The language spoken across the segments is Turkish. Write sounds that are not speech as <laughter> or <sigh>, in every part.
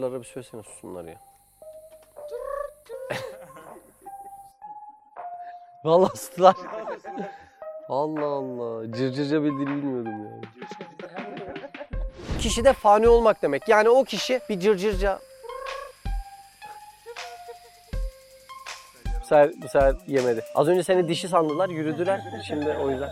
cırcırlara bir söylesene sussunlar ya. <laughs> Vallahi sustular. Allah Allah. Cırcırca bildiğini bilmiyordum ya. Kişi de fani olmak demek. Yani o kişi bir cırcırca. Bu sefer, bu sefer yemedi. Az önce seni dişi sandılar, yürüdüler. Şimdi o yüzden.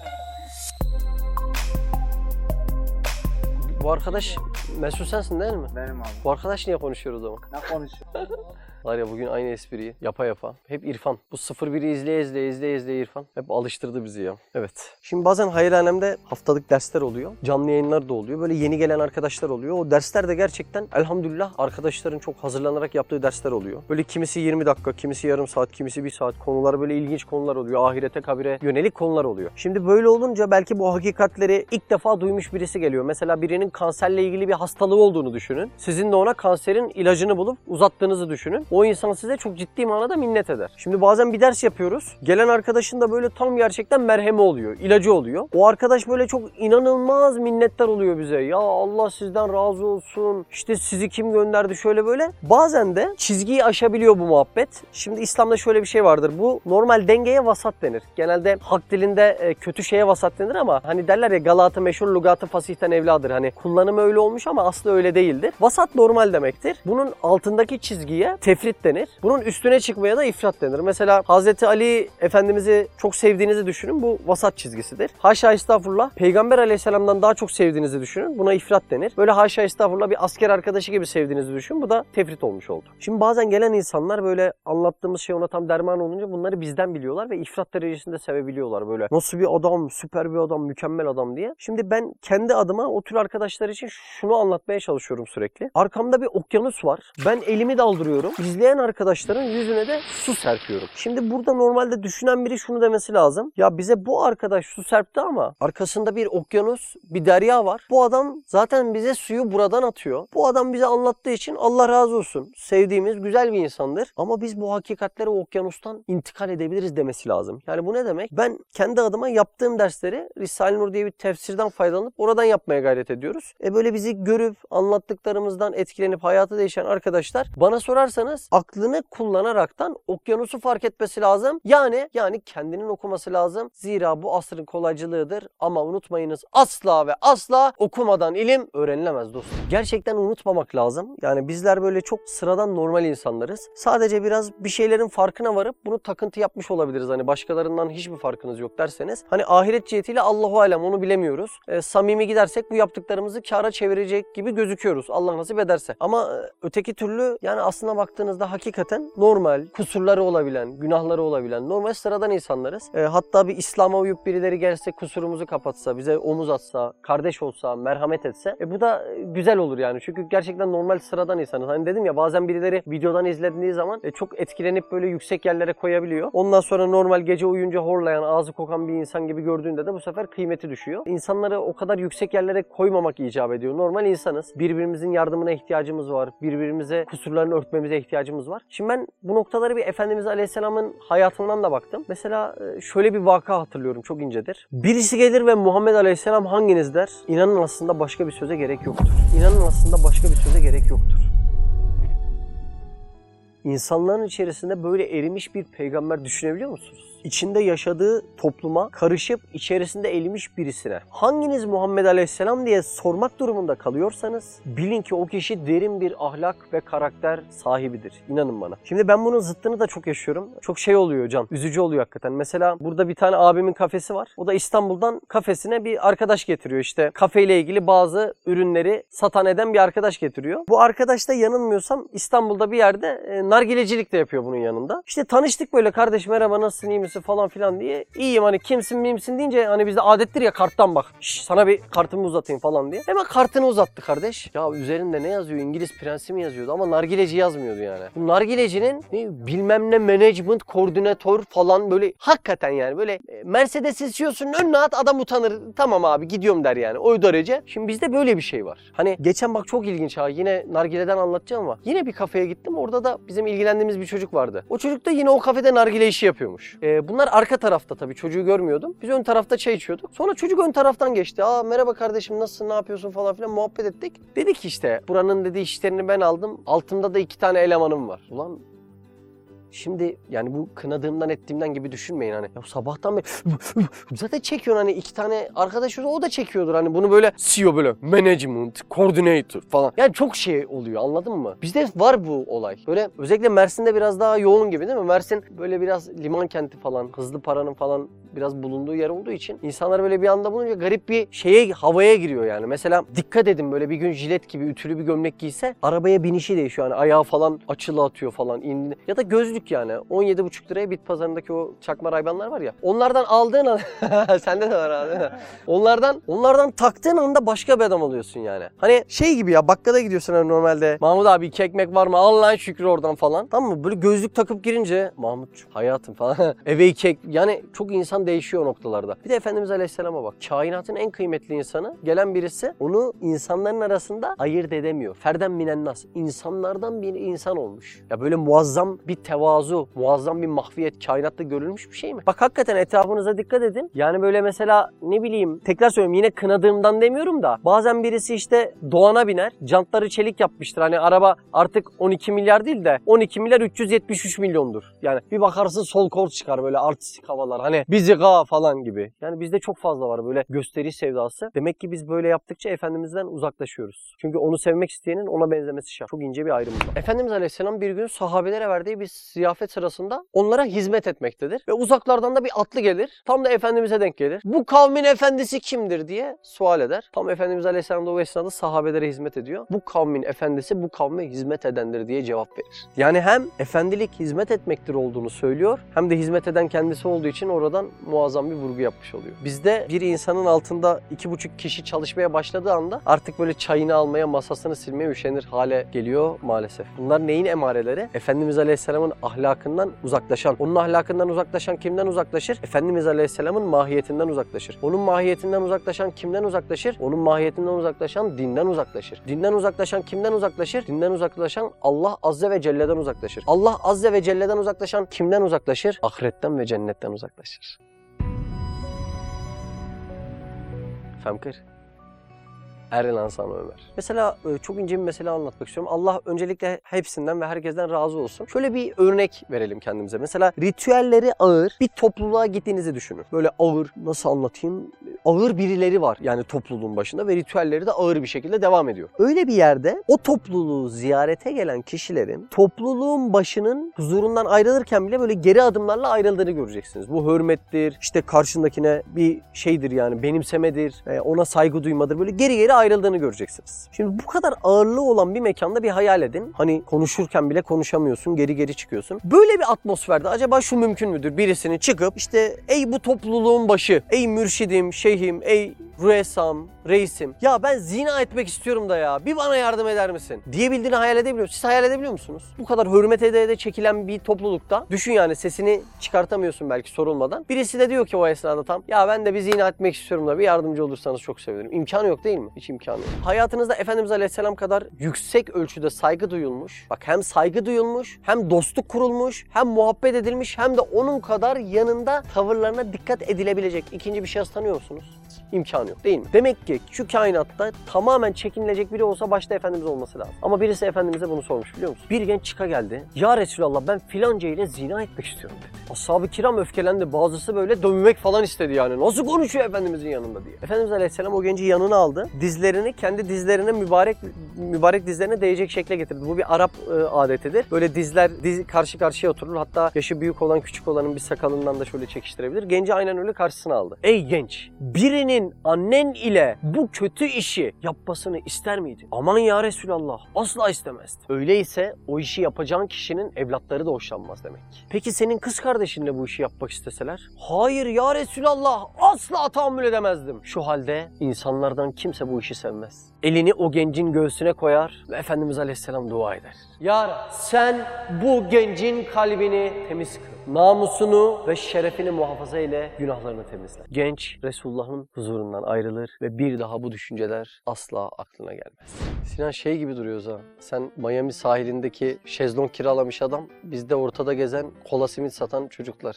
Bu arkadaş Mesut sensin değil mi? Benim abi. Bu arkadaş niye konuşuyor o zaman? Ne konuşuyorsun? <laughs> Var ya bugün aynı espriyi yapa yapa. Hep İrfan. Bu 01'i izleye izleye izleye izleye İrfan. Hep alıştırdı bizi ya. Evet. Şimdi bazen hayırhanemde haftalık dersler oluyor. Canlı yayınlar da oluyor. Böyle yeni gelen arkadaşlar oluyor. O dersler de gerçekten elhamdülillah arkadaşların çok hazırlanarak yaptığı dersler oluyor. Böyle kimisi 20 dakika, kimisi yarım saat, kimisi 1 saat konular böyle ilginç konular oluyor. Ahirete, kabire yönelik konular oluyor. Şimdi böyle olunca belki bu hakikatleri ilk defa duymuş birisi geliyor. Mesela birinin kanserle ilgili bir hastalığı olduğunu düşünün. Sizin de ona kanserin ilacını bulup uzattığınızı düşünün. O insan size çok ciddi manada minnet eder. Şimdi bazen bir ders yapıyoruz. Gelen arkadaşın da böyle tam gerçekten merhemi oluyor, ilacı oluyor. O arkadaş böyle çok inanılmaz minnettar oluyor bize. Ya Allah sizden razı olsun. İşte sizi kim gönderdi şöyle böyle. Bazen de çizgiyi aşabiliyor bu muhabbet. Şimdi İslam'da şöyle bir şey vardır. Bu normal dengeye vasat denir. Genelde halk dilinde e, kötü şeye vasat denir ama hani derler ya Galata meşhur lugatı fasihten evladır. Hani kullanımı öyle olmuş ama aslı öyle değildir. Vasat normal demektir. Bunun altındaki çizgiye tefrit denir. Bunun üstüne çıkmaya da ifrat denir. Mesela Hazreti Ali Efendimiz'i çok sevdiğinizi düşünün. Bu vasat çizgisidir. Haşa estağfurullah. Peygamber aleyhisselamdan daha çok sevdiğinizi düşünün. Buna ifrat denir. Böyle haşa estağfurullah bir asker arkadaşı gibi sevdiğinizi düşünün. Bu da tefrit olmuş oldu. Şimdi bazen gelen insanlar böyle anlattığımız şey ona tam derman olunca bunları bizden biliyorlar ve ifrat derecesinde sevebiliyorlar böyle. Nasıl bir adam, süper bir adam, mükemmel adam diye. Şimdi ben kendi adıma o tür arkadaşlar için şunu anlatmaya çalışıyorum sürekli. Arkamda bir okyanus var. Ben elimi daldırıyorum. İzleyen arkadaşların yüzüne de su serpiyorum. Şimdi burada normalde düşünen biri şunu demesi lazım. Ya bize bu arkadaş su serpti ama arkasında bir okyanus, bir derya var. Bu adam zaten bize suyu buradan atıyor. Bu adam bize anlattığı için Allah razı olsun. Sevdiğimiz güzel bir insandır. Ama biz bu hakikatleri o okyanustan intikal edebiliriz demesi lazım. Yani bu ne demek? Ben kendi adıma yaptığım dersleri Risale-i Nur diye bir tefsirden faydalanıp oradan yapmaya gayret ediyoruz. E böyle bizi görüp anlattıklarımızdan etkilenip hayatı değişen arkadaşlar bana sorarsanız aklını kullanaraktan okyanusu fark etmesi lazım. Yani yani kendinin okuması lazım. Zira bu asrın kolaycılığıdır ama unutmayınız asla ve asla okumadan ilim öğrenilemez dostum. Gerçekten unutmamak lazım. Yani bizler böyle çok sıradan normal insanlarız. Sadece biraz bir şeylerin farkına varıp bunu takıntı yapmış olabiliriz. Hani başkalarından hiçbir farkınız yok derseniz. Hani ahiret cihetiyle Allahu alem onu bilemiyoruz. E, samimi gidersek bu yaptıklarımızı kâra çevirecek gibi gözüküyoruz. Allah nasip ederse. Ama e, öteki türlü yani aslına baktığınızda hakikaten normal, kusurları olabilen, günahları olabilen, normal sıradan insanlarız. E, hatta bir İslam'a uyup birileri gelse kusurumuzu kapatsa, bize omuz atsa, kardeş olsa, merhamet etse e, bu da e, güzel olur yani. Çünkü gerçekten normal sıradan insanız. Hani dedim ya bazen birileri videodan izlediği zaman e, çok etkilenip böyle yüksek yerlere koyabiliyor. Ondan sonra normal gece uyuyunca horlayan, ağzı kokan bir insan gibi gördüğünde de bu sefer kıymeti düşüyor. İnsanları o kadar yüksek yerlere koymamak icap ediyor. Normal insanız. Birbirimizin yardımına ihtiyacımız var. Birbirimize kusurlarını örtmemize ihtiyacımız var. Şimdi ben bu noktaları bir Efendimiz Aleyhisselam'ın hayatından da baktım. Mesela e, şöyle bir vaka hatırlıyorum. Çok incedir. Birisi gelir ve Muhammed Aleyhisselam hanginiz der? İnanın aslında başka bir söze gerek yoktur. İnanın aslında başka bir söze gerek yoktur. İnsanların içerisinde böyle erimiş bir peygamber düşünebiliyor musunuz? İçinde yaşadığı topluma karışıp içerisinde erimiş birisine hanginiz Muhammed Aleyhisselam diye sormak durumunda kalıyorsanız bilin ki o kişi derin bir ahlak ve karakter sahibidir. İnanın bana. Şimdi ben bunun zıttını da çok yaşıyorum. Çok şey oluyor can. Üzücü oluyor hakikaten. Mesela burada bir tane abimin kafesi var. O da İstanbul'dan kafesine bir arkadaş getiriyor işte. Kafeyle ilgili bazı ürünleri satan eden bir arkadaş getiriyor. Bu arkadaş da yanılmıyorsam İstanbul'da bir yerde e, nargilecilik de yapıyor bunun yanında. İşte tanıştık böyle kardeş merhaba nasılsın iyi misin falan filan diye. İyiyim hani kimsin miyimsin deyince hani bizde adettir ya karttan bak. Şş, sana bir kartımı uzatayım falan diye. Hemen kartını uzattı kardeş. Ya üzerinde ne yazıyor? İngiliz prensi mi yazıyordu ama nargileci yazmıyordu yani. Bu nargilecinin ne, bilmem ne management koordinatör falan böyle hakikaten yani böyle e, Mercedes istiyorsun önüne at adam utanır. Tamam abi gidiyorum der yani. O derece. Şimdi bizde böyle bir şey var. Hani geçen bak çok ilginç ha yine nargileden anlatacağım ama yine bir kafeye gittim. Orada da bizim ilgilendiğimiz bir çocuk vardı. O çocuk da yine o kafede nargile işi yapıyormuş. E, Ee, bunlar arka tarafta tabii çocuğu görmüyordum. Biz ön tarafta çay içiyorduk. Sonra çocuk ön taraftan geçti. Aa merhaba kardeşim nasılsın ne yapıyorsun falan filan muhabbet ettik. Dedik işte buranın dedi işlerini ben aldım. Altımda da iki tane elemanım var. Ulan Şimdi yani bu kınadığımdan ettiğimden gibi düşünmeyin hani. Ya sabahtan beri <laughs> zaten çekiyorsun hani iki tane arkadaş o da çekiyordur hani bunu böyle CEO böyle management, coordinator falan. Yani çok şey oluyor anladın mı? Bizde var bu olay. Böyle özellikle Mersin'de biraz daha yoğun gibi değil mi? Mersin böyle biraz liman kenti falan, hızlı paranın falan biraz bulunduğu yer olduğu için insanlar böyle bir anda bulunca garip bir şeye havaya giriyor yani. Mesela dikkat edin böyle bir gün jilet gibi ütülü bir gömlek giyse arabaya binişi değişiyor. Yani ayağı falan açılı atıyor falan indi. Ya da gözlük yani 17,5 liraya bit pazarındaki o çakma raybanlar var ya. Onlardan aldığın an <laughs> sende de var abi. onlardan onlardan taktığın anda başka bir adam oluyorsun yani. Hani şey gibi ya bakkala gidiyorsun hani normalde. Mahmut abi iki ekmek var mı? Allah'ın şükrü oradan falan. Tamam mı? Böyle gözlük takıp girince Mahmut hayatım falan. <laughs> Eve iki ek... Yani çok insan değişiyor o noktalarda. Bir de Efendimiz Aleyhisselam'a bak. Kainatın en kıymetli insanı gelen birisi onu insanların arasında ayırt edemiyor. Ferden minennas. İnsanlardan bir insan olmuş. Ya böyle muazzam bir tevazu, muazzam bir mahfiyet kainatta görülmüş bir şey mi? Bak hakikaten etrafınıza dikkat edin. Yani böyle mesela ne bileyim tekrar söylüyorum yine kınadığımdan demiyorum da bazen birisi işte Doğan'a biner. Jantları çelik yapmıştır. Hani araba artık 12 milyar değil de 12 milyar 373 milyondur. Yani bir bakarsın sol kol çıkar böyle artistik havalar. Hani bizi ga falan gibi. Yani bizde çok fazla var böyle gösteri sevdası. Demek ki biz böyle yaptıkça Efendimiz'den uzaklaşıyoruz. Çünkü onu sevmek isteyenin ona benzemesi şart. Çok ince bir ayrım var. Efendimiz Aleyhisselam bir gün sahabelere verdiği bir ziyafet sırasında onlara hizmet etmektedir. Ve uzaklardan da bir atlı gelir. Tam da Efendimiz'e denk gelir. Bu kavmin efendisi kimdir diye sual eder. Tam Efendimiz Aleyhisselam da o esnada sahabelere hizmet ediyor. Bu kavmin efendisi bu kavme hizmet edendir diye cevap verir. Yani hem efendilik hizmet etmektir olduğunu söylüyor hem de hizmet eden kendisi olduğu için oradan muazzam bir vurgu yapmış oluyor. Bizde bir insanın altında iki buçuk kişi çalışmaya başladığı anda artık böyle çayını almaya, masasını silmeye üşenir hale geliyor maalesef. Bunlar neyin emareleri? Efendimiz Aleyhisselam'ın ahlakından uzaklaşan. Onun ahlakından uzaklaşan kimden uzaklaşır? Efendimiz Aleyhisselam'ın mahiyetinden uzaklaşır. Onun mahiyetinden uzaklaşan kimden uzaklaşır? Onun mahiyetinden uzaklaşan dinden uzaklaşır. Dinden uzaklaşan kimden uzaklaşır? Dinden uzaklaşan Allah Azze ve Celle'den uzaklaşır. Allah Azze ve Celle'den uzaklaşan kimden uzaklaşır? Ahiretten ve cennetten uzaklaşır. शामकर Erlan sana Ömer. Mesela e, çok ince bir mesele anlatmak istiyorum. Allah öncelikle hepsinden ve herkesten razı olsun. Şöyle bir örnek verelim kendimize. Mesela ritüelleri ağır bir topluluğa gittiğinizi düşünün. Böyle ağır nasıl anlatayım? Ağır birileri var yani topluluğun başında ve ritüelleri de ağır bir şekilde devam ediyor. Öyle bir yerde o topluluğu ziyarete gelen kişilerin topluluğun başının huzurundan ayrılırken bile böyle geri adımlarla ayrıldığını göreceksiniz. Bu hürmettir, işte karşındakine bir şeydir yani benimsemedir, e, ona saygı duymadır. Böyle geri geri ayrıldığını göreceksiniz. Şimdi bu kadar ağırlığı olan bir mekanda bir hayal edin. Hani konuşurken bile konuşamıyorsun, geri geri çıkıyorsun. Böyle bir atmosferde acaba şu mümkün müdür? Birisinin çıkıp işte ey bu topluluğun başı, ey mürşidim, şeyhim, ey rüesam, reisim. Ya ben zina etmek istiyorum da ya. Bir bana yardım eder misin? Diyebildiğini hayal edebiliyor musun? Siz hayal edebiliyor musunuz? Bu kadar hürmet ede ede çekilen bir toplulukta düşün yani sesini çıkartamıyorsun belki sorulmadan. Birisi de diyor ki o esnada tam ya ben de bir zina etmek istiyorum da bir yardımcı olursanız çok sevinirim. İmkanı yok değil mi? İmkanı. Hayatınızda Efendimiz Aleyhisselam kadar yüksek ölçüde saygı duyulmuş. Bak hem saygı duyulmuş, hem dostluk kurulmuş, hem muhabbet edilmiş, hem de onun kadar yanında tavırlarına dikkat edilebilecek ikinci bir şahıs tanıyor musunuz? İmkanı yok değil mi? Demek ki şu kainatta tamamen çekinilecek biri olsa başta Efendimiz olması lazım. Ama birisi Efendimiz'e bunu sormuş biliyor musun? Bir genç çıka geldi. Ya Resulallah ben filanca ile zina etmek istiyorum dedi. Ashab-ı kiram öfkelendi. Bazısı böyle dövmek falan istedi yani. Nasıl konuşuyor Efendimiz'in yanında diye. Efendimiz Aleyhisselam o genci yanına aldı. Dizlerini kendi dizlerine mübarek mübarek dizlerine değecek şekle getirdi. Bu bir Arap e, adetidir. Böyle dizler diz karşı karşıya oturur. Hatta yaşı büyük olan küçük olanın bir sakalından da şöyle çekiştirebilir. Genci aynen öyle karşısına aldı. Ey genç! Birinin annen ile bu kötü işi yapmasını ister miydin? Aman ya Resulallah asla istemezdim. Öyleyse o işi yapacağın kişinin evlatları da hoşlanmaz demek. Peki senin kız kardeşinle bu işi yapmak isteseler? Hayır ya Resulallah asla tahammül edemezdim. Şu halde insanlardan kimse bu işi sevmez. Elini o gencin göğsüne koyar ve Efendimiz Aleyhisselam dua eder. Ya sen bu gencin kalbini temiz kıl. Namusunu ve şerefini muhafaza ile günahlarını temizle. Genç Resulullah'ın huzurundan ayrılır ve bir daha bu düşünceler asla aklına gelmez. Sinan şey gibi duruyoruz ha. Sen Miami sahilindeki şezlong kiralamış adam, bizde ortada gezen kola simit satan çocuklar.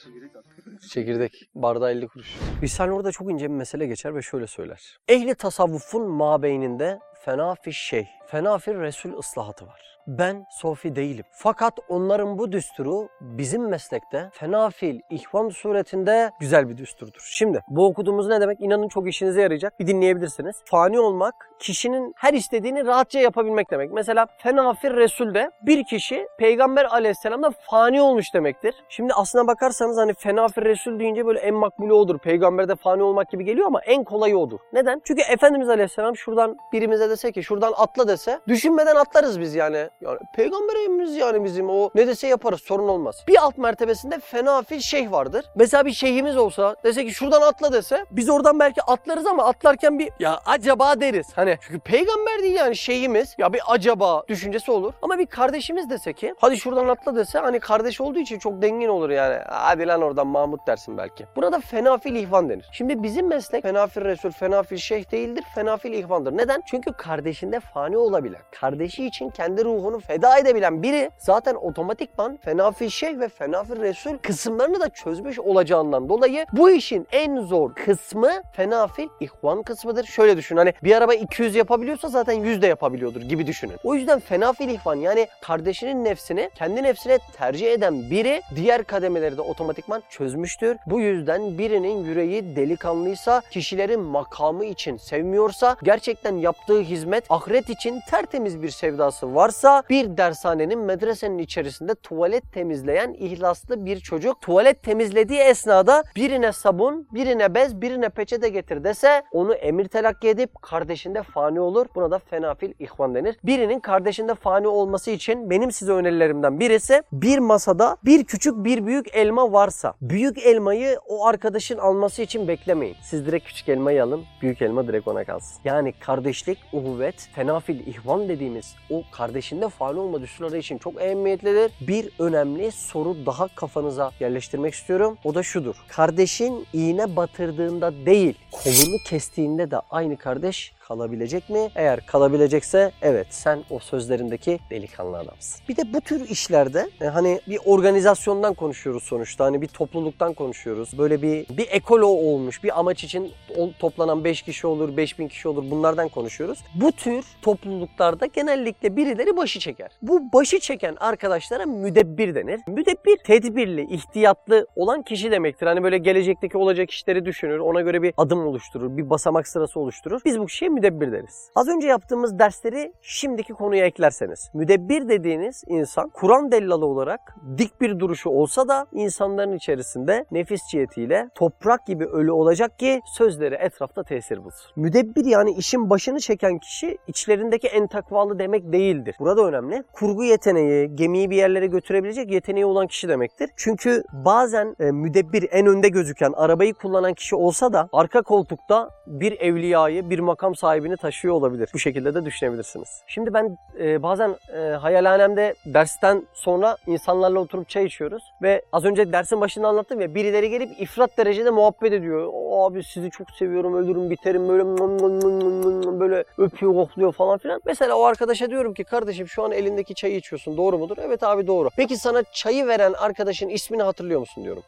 Çekirdek, bardağı 50 kuruş. Risale orada çok ince bir mesele geçer ve şöyle söyler. Ehli tasavvufun mabeyninde fena fi şey, fena fi resul ıslahatı var. Ben sofi değilim. Fakat onların bu düsturu bizim meslekte fenafil ihvan suretinde güzel bir düsturdur. Şimdi bu okuduğumuz ne demek? İnanın çok işinize yarayacak. Bir dinleyebilirsiniz. Fani olmak kişinin her istediğini rahatça yapabilmek demek. Mesela fenafil Resul'de bir kişi Peygamber aleyhisselamda fani olmuş demektir. Şimdi aslına bakarsanız hani fenafil Resul deyince böyle en makbulü odur. Peygamberde fani olmak gibi geliyor ama en kolayı odur. Neden? Çünkü Efendimiz aleyhisselam şuradan birimize dese ki şuradan atla dese düşünmeden atlarız biz yani. Yani peygamberimiz yani bizim o ne dese yaparız sorun olmaz. Bir alt mertebesinde fenafil şeyh vardır. Mesela bir şeyhimiz olsa dese ki şuradan atla dese biz oradan belki atlarız ama atlarken bir ya acaba deriz. Hani çünkü peygamber değil yani şeyhimiz ya bir acaba düşüncesi olur. Ama bir kardeşimiz dese ki hadi şuradan atla dese hani kardeş olduğu için çok dengin olur yani. Hadi lan oradan Mahmut dersin belki. Buna da fenafil ihvan denir. Şimdi bizim meslek fenafil resul, fenafil şeyh değildir, fenafil ihvandır. Neden? Çünkü kardeşinde fani olabilen, kardeşi için kendi ruhunu feda edebilen biri zaten otomatikman fenafil şeyh ve fenafil resul kısımlarını da çözmüş olacağından dolayı bu işin en zor kısmı fenafil ihvan kısmıdır. Şöyle düşün hani bir araba 200 yapabiliyorsa zaten 100 de yapabiliyordur gibi düşünün. O yüzden fenafil ihvan yani kardeşinin nefsini kendi nefsine tercih eden biri diğer kademeleri de otomatikman çözmüştür. Bu yüzden birinin yüreği delikanlıysa, kişilerin makamı için sevmiyorsa, gerçekten yaptığı hizmet ahiret için tertemiz bir sevdası varsa bir dershanenin medresenin içerisinde tuvalet temizleyen ihlaslı bir çocuk tuvalet temizlediği esnada birine sabun, birine bez, birine peçete getir dese onu emir telakki edip kardeşinde fani olur. Buna da fenafil ihvan denir. Birinin kardeşinde fani olması için benim size önerilerimden birisi bir masada bir küçük bir büyük elma varsa büyük elmayı o arkadaşın alması için beklemeyin. Siz direkt küçük elmayı alın, büyük elma direkt ona kalsın. Yani kardeşlik, uhuvvet, fenafil ihvan dediğimiz o kardeşinde fani olma düsturları için çok ehemmiyetlidir. Bir önemli soru daha kafanıza yerleştirmek istiyorum. O da şudur. Kardeşin iğne batırdığında değil, kolunu kestiğinde de aynı kardeş kalabilecek mi? Eğer kalabilecekse evet sen o sözlerindeki delikanlı adamsın. Bir de bu tür işlerde e, hani bir organizasyondan konuşuyoruz sonuçta. Hani bir topluluktan konuşuyoruz. Böyle bir bir ekolo olmuş bir amaç için toplanan 5 kişi olur, 5000 kişi olur bunlardan konuşuyoruz. Bu tür topluluklarda genellikle birileri başı çeker. Bu başı çeken arkadaşlara müdebbir denir. Müdebbir tedbirli, ihtiyatlı olan kişi demektir. Hani böyle gelecekteki olacak işleri düşünür, ona göre bir adım oluşturur, bir basamak sırası oluşturur. Biz bu kişiye deriz. Az önce yaptığımız dersleri şimdiki konuya eklerseniz. Müdebbir dediğiniz insan Kur'an dellalı olarak dik bir duruşu olsa da insanların içerisinde nefis cihetiyle toprak gibi ölü olacak ki sözleri etrafta tesir bulsun. Müdebbir yani işin başını çeken kişi içlerindeki en takvalı demek değildir. Burada önemli. Kurgu yeteneği, gemiyi bir yerlere götürebilecek yeteneği olan kişi demektir. Çünkü bazen e, müdebbir en önde gözüken arabayı kullanan kişi olsa da arka koltukta bir evliyayı, bir makam sahibini taşıyor olabilir. Bu şekilde de düşünebilirsiniz. Şimdi ben e, bazen e, hayalhanemde dersten sonra insanlarla oturup çay içiyoruz ve az önce dersin başında anlattım ya birileri gelip ifrat derecede muhabbet ediyor. O abi sizi çok seviyorum, ölürüm, biterim böyle böyle öpüyor, kokluyor falan filan. Mesela o arkadaşa diyorum ki kardeşim şu an elindeki çayı içiyorsun. Doğru mudur? Evet abi doğru. Peki sana çayı veren arkadaşın ismini hatırlıyor musun diyorum.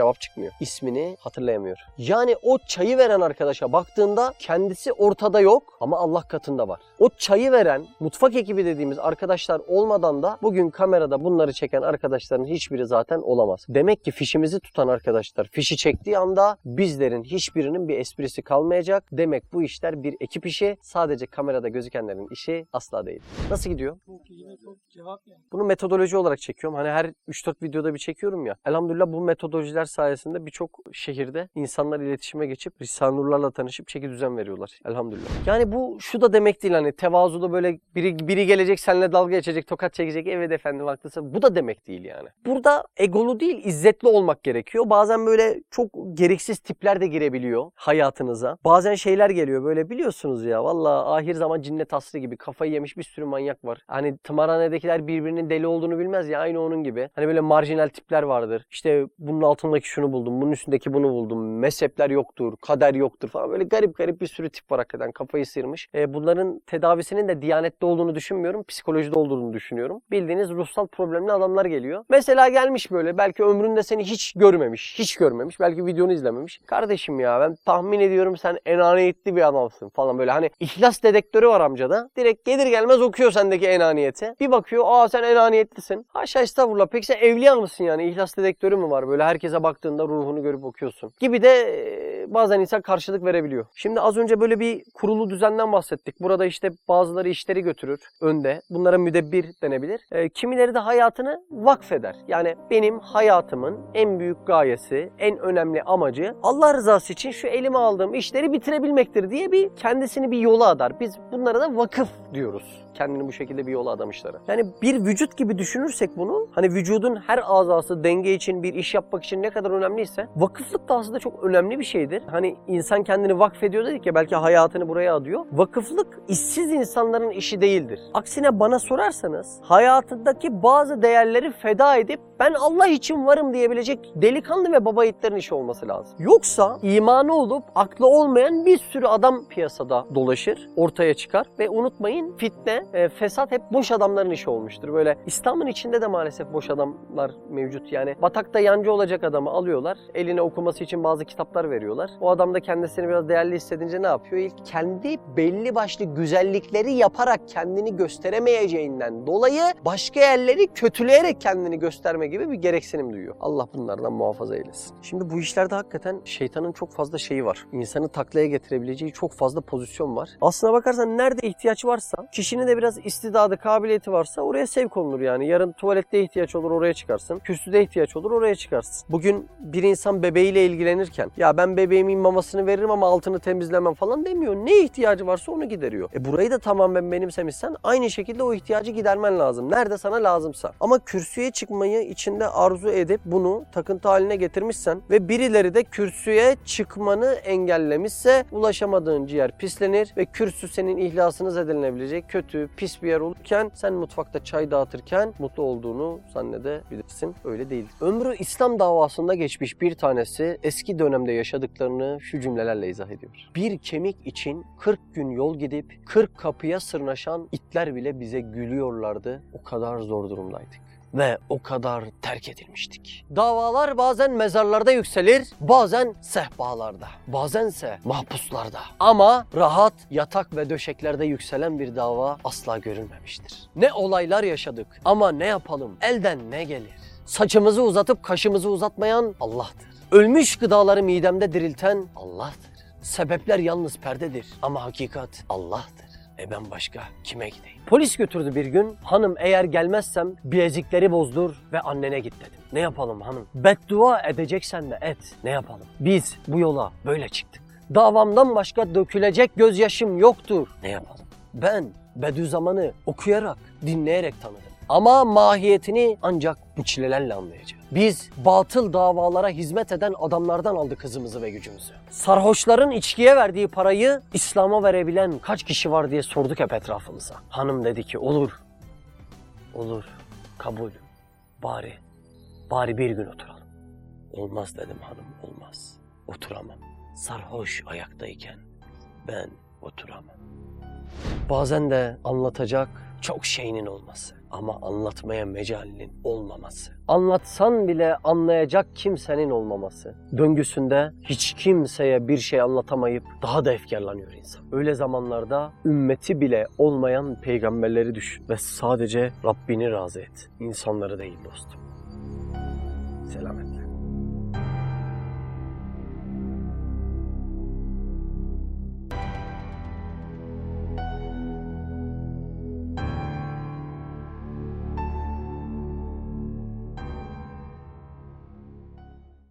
Cevap çıkmıyor. İsmini hatırlayamıyor. Yani o çayı veren arkadaşa baktığında kendisi ortada yok ama Allah katında var. O çayı veren mutfak ekibi dediğimiz arkadaşlar olmadan da bugün kamerada bunları çeken arkadaşların hiçbiri zaten olamaz. Demek ki fişimizi tutan arkadaşlar fişi çektiği anda bizlerin hiçbirinin bir esprisi kalmayacak. Demek bu işler bir ekip işi. Sadece kamerada gözükenlerin işi asla değil. Nasıl gidiyor? Çok iyi, çok cevap yani. Bunu metodoloji olarak çekiyorum. Hani her 3-4 videoda bir çekiyorum ya. Elhamdülillah bu metodolojiler sayesinde birçok şehirde insanlar iletişime geçip Risale-i tanışıp çeki düzen veriyorlar. Elhamdülillah. Yani bu şu da demek değil hani tevazuda böyle biri, biri gelecek seninle dalga geçecek, tokat çekecek. Evet efendim haklısın. Bu da demek değil yani. Burada egolu değil, izzetli olmak gerekiyor. Bazen böyle çok gereksiz tipler de girebiliyor hayatınıza. Bazen şeyler geliyor böyle biliyorsunuz ya. Valla ahir zaman cinnet aslı gibi kafayı yemiş bir sürü manyak var. Hani tımarhanedekiler birbirinin deli olduğunu bilmez ya aynı onun gibi. Hani böyle marjinal tipler vardır. İşte bunun altındaki şunu buldum, bunun üstündeki bunu buldum. Mezhepler yoktur, kader yoktur falan. Böyle garip garip bir sürü tip var hakikaten kafayı sıyırmış. E, bunların tedavisinin de diyanette olduğunu düşünmüyorum. Psikolojide olduğunu düşünüyorum. Bildiğiniz ruhsal problemli adamlar geliyor. Mesela gelmiş böyle belki ömründe seni hiç görmemiş. Hiç görmemiş. Belki videonu izlememiş. Kardeşim ya ben tahmin ediyorum sen enaniyetli bir adamsın falan böyle. Hani ihlas dedektörü var amcada. Direkt gelir gelmez okuyor sendeki enaniyeti. Bir bakıyor aa sen enaniyetlisin. Haşa estağfurullah. Peki sen evliya mısın yani? İhlas dedektörü mü var? Böyle herkese baktığında ruhunu görüp okuyorsun. Gibi de bazen insan karşılık verebiliyor. Şimdi az önce böyle bir kurulu düzenden bahsettik. Burada işte bazıları işleri götürür önde. Bunlara müdebbir denebilir. E, kimileri de hayatını vakfeder. Yani benim hayatımın en büyük gayesi, en önemli amacı Allah rızası için şu elime aldığım işleri bitirebilmektir diye bir kendisini bir yola adar. Biz bunlara da vakıf diyoruz. Kendini bu şekilde bir yola adamışlara. Yani bir vücut gibi düşünürsek bunu hani vücudun her azası denge için bir iş yapmak için ne kadar önemliyse vakıflık da aslında çok önemli bir şeydir. Hani insan kendini vakfediyor dedik ya belki hayatını buraya adıyor. Vakıflık işsiz insanların işi değildir. Aksine bana sorarsanız hayatındaki bazı değerleri feda edip ben Allah için varım diyebilecek delikanlı ve baba yiğitlerin işi olması lazım. Yoksa imanı olup aklı olmayan bir sürü adam piyasada dolaşır, ortaya çıkar ve unutmayın fitne, e, fesat hep boş adamların işi olmuştur. Böyle İslam'ın içinde de maalesef boş adamlar mevcut. Yani batakta yancı olacak adamı alıyorlar, eline okuması için bazı kitaplar veriyorlar. O adam da kendisini biraz değerli hissedince ne yapıyor? İlk kendi belli başlı güzellikleri yaparak kendini gösteremeyeceğinden dolayı başka yerleri kötüleyerek kendini gösterme gibi bir gereksinim duyuyor. Allah bunlardan muhafaza eylesin. Şimdi bu işlerde hakikaten şeytanın çok fazla şeyi var. İnsanı taklaya getirebileceği çok fazla pozisyon var. Aslına bakarsan nerede ihtiyaç varsa, kişinin de biraz istidadı, kabiliyeti varsa oraya sevk olunur yani. Yarın tuvalette ihtiyaç olur oraya çıkarsın. Kürsüde ihtiyaç olur oraya çıkarsın. Bugün bir insan bebeğiyle ilgilenirken ya ben bebeğimin mamasını veririm ama altını temizlemem falan demiyor. Ne ihtiyacı varsa onu gideriyor. E burayı da tamamen benimsemişsen aynı şekilde o ihtiyacı gidermen lazım. Nerede sana lazımsa. Ama kürsüye çıkmayı içinde arzu edip bunu takıntı haline getirmişsen ve birileri de kürsüye çıkmanı engellemişse ulaşamadığın ciğer pislenir ve kürsü senin ihlasını zedelenebilecek kötü, pis bir yer olurken sen mutfakta çay dağıtırken mutlu olduğunu zannedebilirsin. Öyle değil. Ömrü İslam davasında geçmiş bir tanesi eski dönemde yaşadıklarını şu cümlelerle izah ediyor. Bir kemik için 40 gün yol gidip 40 kapıya sırnaşan itler bile bize gülüyorlardı. O kadar zor durumdaydık ve o kadar terk edilmiştik. Davalar bazen mezarlarda yükselir, bazen sehpalarda, bazense mahpuslarda. Ama rahat yatak ve döşeklerde yükselen bir dava asla görülmemiştir. Ne olaylar yaşadık ama ne yapalım elden ne gelir? Saçımızı uzatıp kaşımızı uzatmayan Allah'tır. Ölmüş gıdaları midemde dirilten Allah'tır. Sebepler yalnız perdedir ama hakikat Allah'tır. E ben başka kime gideyim? Polis götürdü bir gün. Hanım eğer gelmezsem bilezikleri bozdur ve annene git dedim. Ne yapalım hanım? Beddua edeceksen de et. Ne yapalım? Biz bu yola böyle çıktık. Davamdan başka dökülecek gözyaşım yoktur. Ne yapalım? Ben Bediüzzaman'ı okuyarak, dinleyerek tanıdım. Ama mahiyetini ancak bu çilelerle anlayacağım. Biz batıl davalara hizmet eden adamlardan aldık kızımızı ve gücümüzü. Sarhoşların içkiye verdiği parayı İslam'a verebilen kaç kişi var diye sorduk hep etrafımıza. Hanım dedi ki olur, olur, kabul, bari, bari bir gün oturalım. Olmaz dedim hanım, olmaz. Oturamam. Sarhoş ayaktayken ben oturamam. Bazen de anlatacak çok şeyinin olması ama anlatmaya mecalinin olmaması. Anlatsan bile anlayacak kimsenin olmaması. Döngüsünde hiç kimseye bir şey anlatamayıp daha da efkarlanıyor insan. Öyle zamanlarda ümmeti bile olmayan peygamberleri düşün ve sadece Rabbini razı et. İnsanları değil dostum. Selametle.